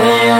Upside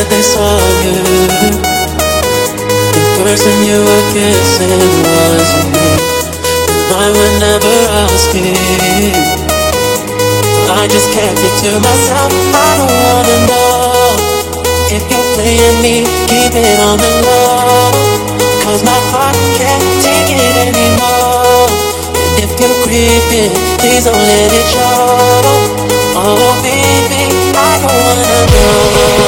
that they saw you. The person you were kissing was me. I would never ask you. I just kept it to myself. I don't wanna know if you're playing me. Keep it on the low, Cause my heart can't take it anymore. And if you're creeping, please don't let it show. Oh baby, I don't wanna know.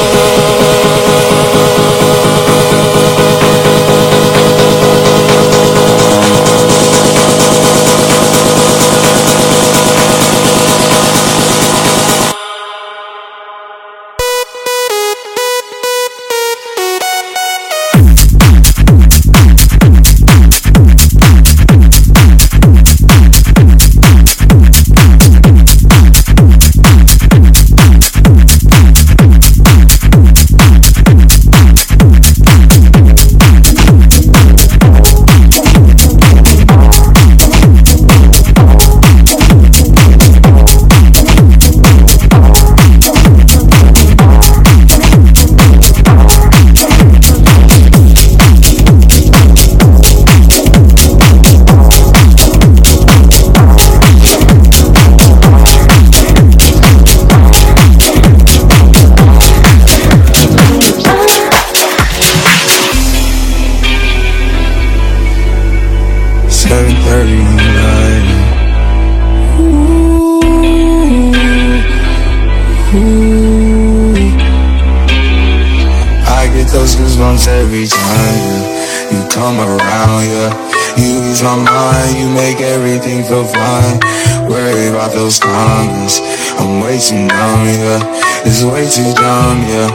Come around, yeah. You ease my mind, you make everything feel fine. Worry about those comments, I'm way too numb, yeah. It's way too dumb, yeah.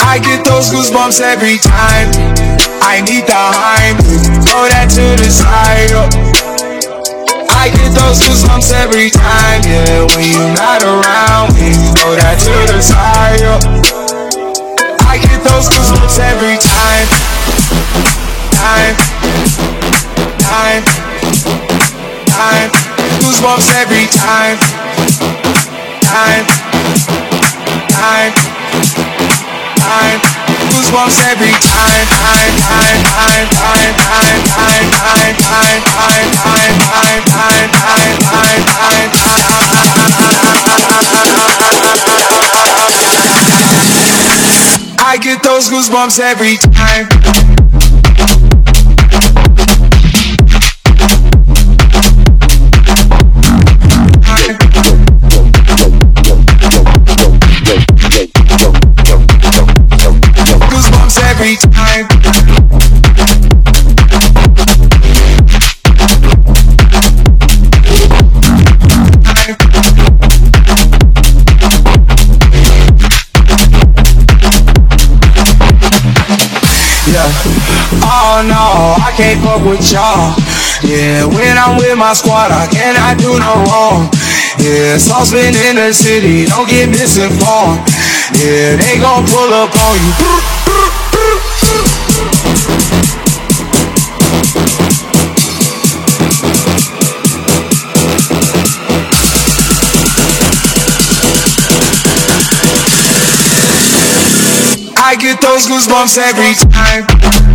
I get those goosebumps every time. I need the Heim, throw that to the side. Oh. I get those goosebumps every time, yeah. When you're not around me, throw that to the side. Oh. I get those goosebumps every time, time, time. Goosebumps every time, time, time time, goosebumps every time, time, time, time, time, time, time, time, time, time, time, time, time, time, time, time. I get those goosebumps every time. Oh no, I can't fuck with y'all. Yeah, when I'm with my squad, I cannot do no wrong. Yeah, saucepan in the city, don't get misinformed. Yeah, they gon' pull up on you. I get those goosebumps every time.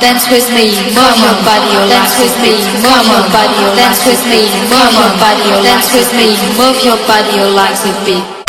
Dance with me, move your body, dance with me, move your body, dance with me, move your body, dance with me, move your body, your like the beat.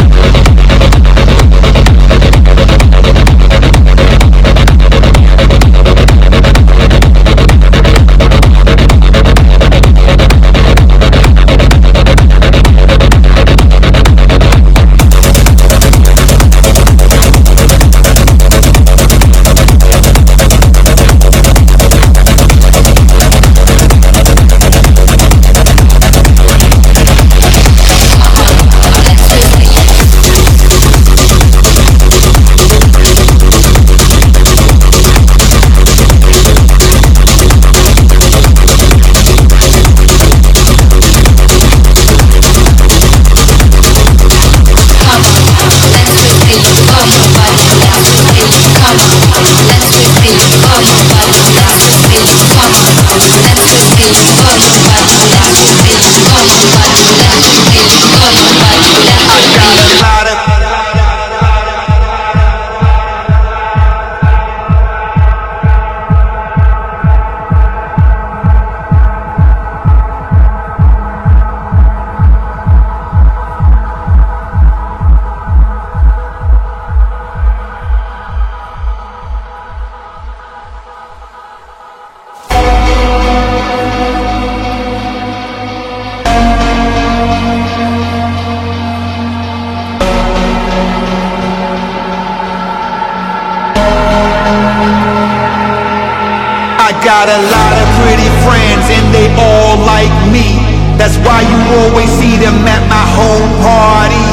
Got a lot of pretty friends and they all like me. That's why you always see them at my home party.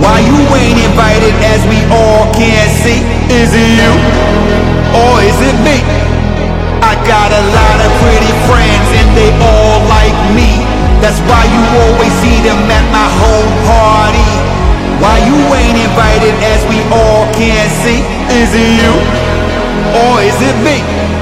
Why you ain't invited as we all can see? Is it you or is it me? I got a lot of pretty friends and they all like me. That's why you always see them at my home party. Why you ain't invited as we all can see? Is it you or is it me?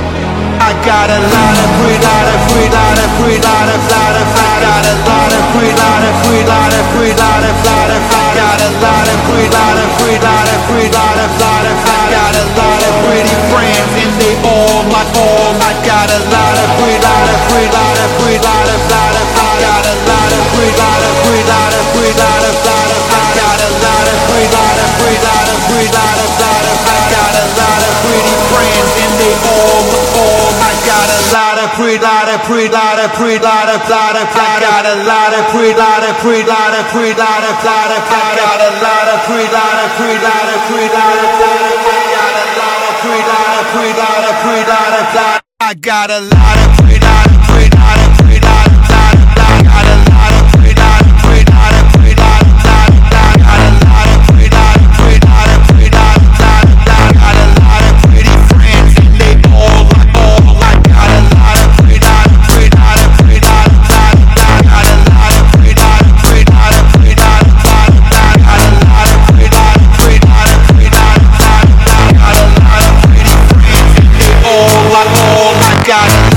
I got a lot of free, lot of free, lot of free, lot of, lot of, I got a lot of free, lot of free, lot of free, lot of, lot of, I got a lot of free, lot of free, lot of free, lot of, lot of, I got a lot of pretty friends and they all my all. I got a lot of free, lot of free, lot of free, lot of, lot of, I got a lot of free, lot of free, lot of free, lot of, lot of, I got a lot of free, lot of free, lot of free, lot of, lot of, I got a lot of pretty friends and they all all. I got a lot of pre, lot of pre, lot of pre, lot of, lot of, I got a lot of pre, lot of pre, lot of pre, lot of, lot of, I got a lot of pre, lot of pre, lot of pre, lot of, lot of, I got a lot of pre, lot of pre, lot of lot of. I got a lot of pre, lot of lot pretty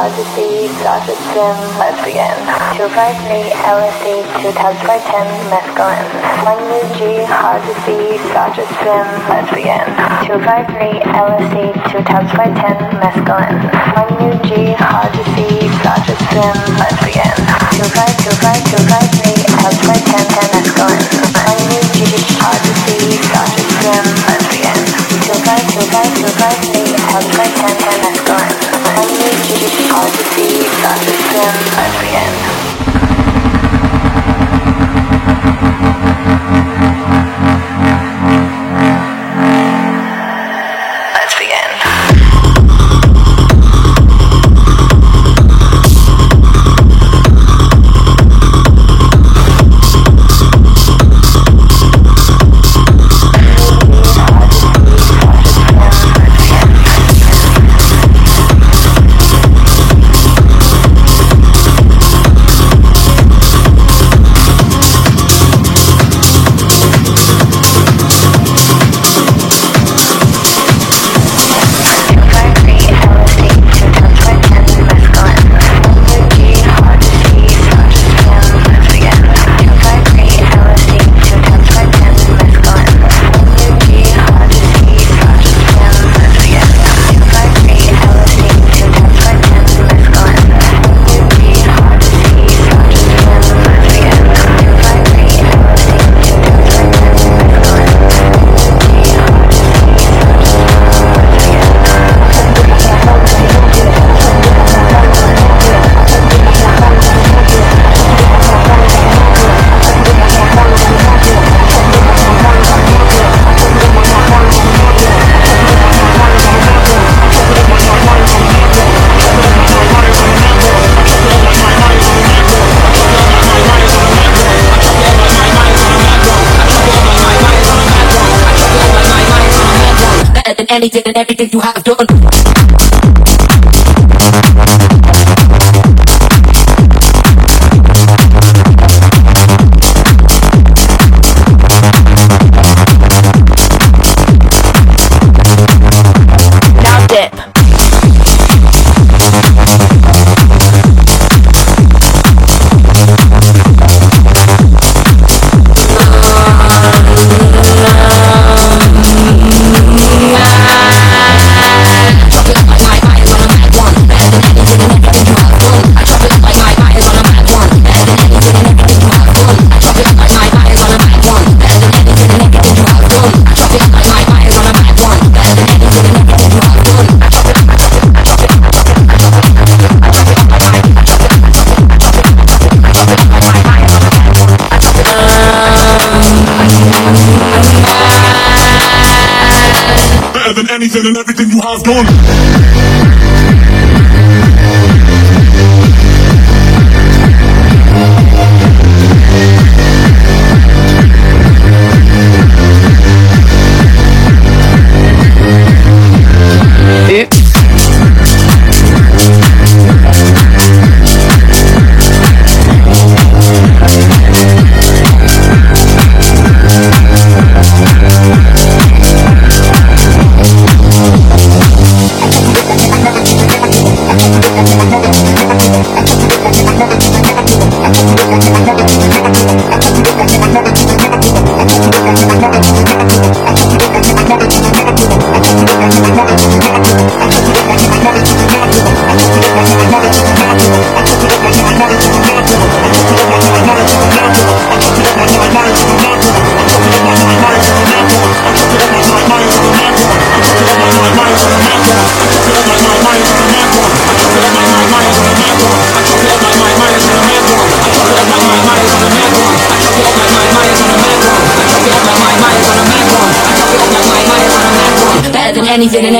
Swim, let's begin. 253 LSD, 2 times by 10 mescaline. 1 UG, hard to see, start to swim, let's begin. 253 LSD, 2 times by 10 mescaline. 1 UG, hard to see, start to swim, let's begin. 2525253 times by 10 10 mescaline. 1 UG, hard to see, start to swim, let's begin. 2525253 Hard to see, start to anything and everything you have done. And everything you have done.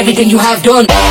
Everything you have done.